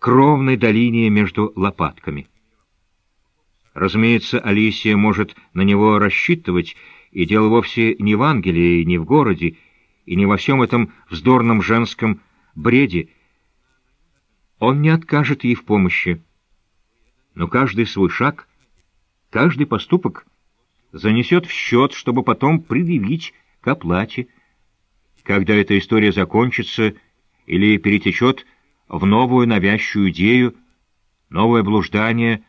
кровной долине между лопатками. Разумеется, Алисия может на него рассчитывать, и дело вовсе не в Ангеле и не в городе, и не во всем этом вздорном женском бреде. Он не откажет ей в помощи. Но каждый свой шаг, каждый поступок занесет в счет, чтобы потом предъявить к оплате. Когда эта история закончится или перетечет в новую навязчивую идею, новое блуждание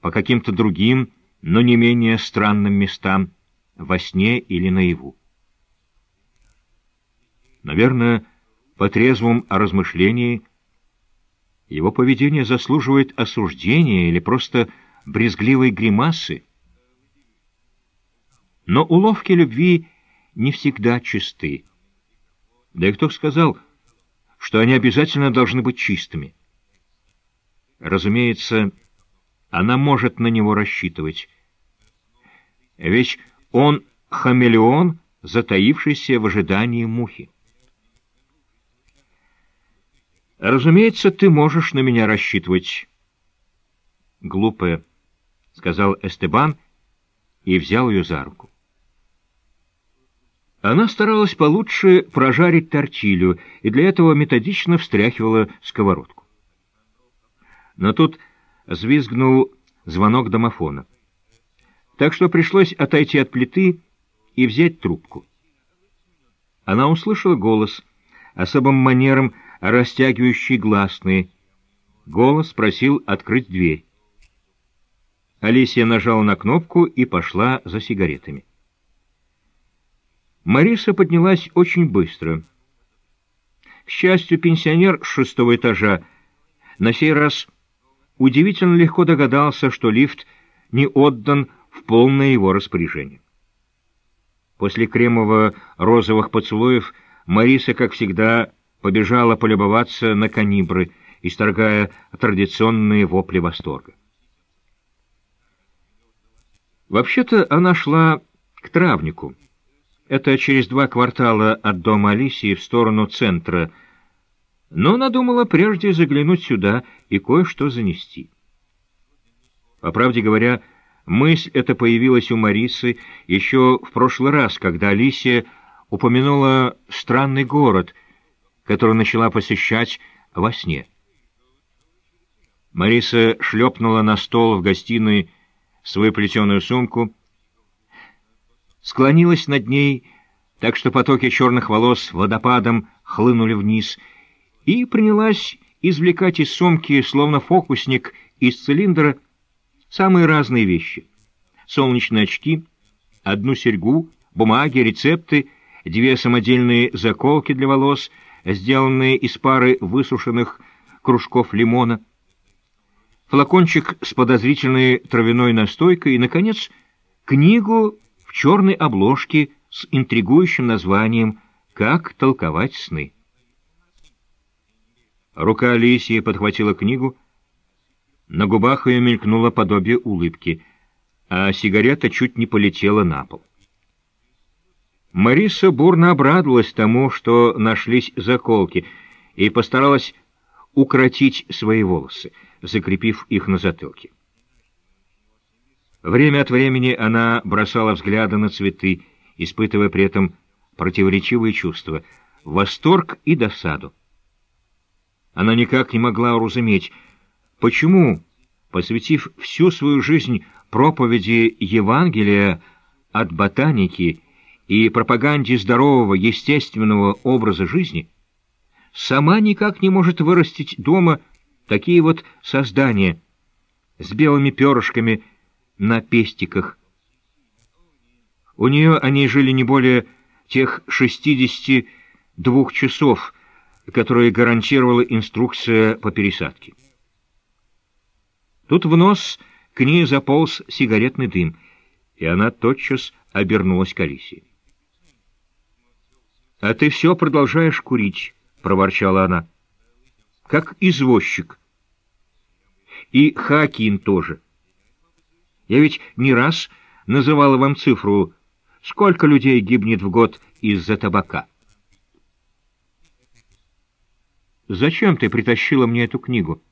по каким-то другим, но не менее странным местам, во сне или наяву. Наверное, по трезвому размышлении его поведение заслуживает осуждения или просто брезгливой гримасы. Но уловки любви не всегда чисты. Да и кто сказал, что они обязательно должны быть чистыми? Разумеется, она может на него рассчитывать. Ведь он хамелеон, затаившийся в ожидании мухи. «Разумеется, ты можешь на меня рассчитывать». «Глупая», — сказал Эстебан и взял ее за руку. Она старалась получше прожарить тортилью и для этого методично встряхивала сковородку. Но тут взвизгнул звонок домофона. Так что пришлось отойти от плиты и взять трубку. Она услышала голос, особым манером растягивающий гласные. Голос просил открыть дверь. Алисия нажала на кнопку и пошла за сигаретами. Мариса поднялась очень быстро. К счастью, пенсионер шестого этажа на сей раз удивительно легко догадался, что лифт не отдан в полное его распоряжение. После кремово-розовых поцелуев Мариса, как всегда, побежала полюбоваться на канибры, исторгая традиционные вопли восторга. Вообще-то она шла к травнику. Это через два квартала от дома Алисии в сторону центра, но надумала прежде заглянуть сюда и кое-что занести. По правде говоря, мысль эта появилась у Марисы еще в прошлый раз, когда Алисия упомянула странный город — которую начала посещать во сне. Мариса шлепнула на стол в гостиной свою плетеную сумку, склонилась над ней, так что потоки черных волос водопадом хлынули вниз, и принялась извлекать из сумки, словно фокусник из цилиндра, самые разные вещи. Солнечные очки, одну серьгу, бумаги, рецепты, две самодельные заколки для волос — сделанные из пары высушенных кружков лимона, флакончик с подозрительной травяной настойкой и, наконец, книгу в черной обложке с интригующим названием «Как толковать сны». Рука Алисии подхватила книгу, на губах ее мелькнуло подобие улыбки, а сигарета чуть не полетела на пол. Мариса бурно обрадовалась тому, что нашлись заколки, и постаралась укротить свои волосы, закрепив их на затылке. Время от времени она бросала взгляды на цветы, испытывая при этом противоречивые чувства — восторг и досаду. Она никак не могла уразуметь, почему, посвятив всю свою жизнь проповеди Евангелия от ботаники и пропаганде здорового, естественного образа жизни, сама никак не может вырастить дома такие вот создания с белыми перышками на пестиках. У нее они жили не более тех шестидесяти двух часов, которые гарантировала инструкция по пересадке. Тут в нос к ней заполз сигаретный дым, и она тотчас обернулась к Алисе. — А ты все продолжаешь курить, — проворчала она. — Как извозчик. И Хакин тоже. Я ведь не раз называла вам цифру, сколько людей гибнет в год из-за табака. — Зачем ты притащила мне эту книгу?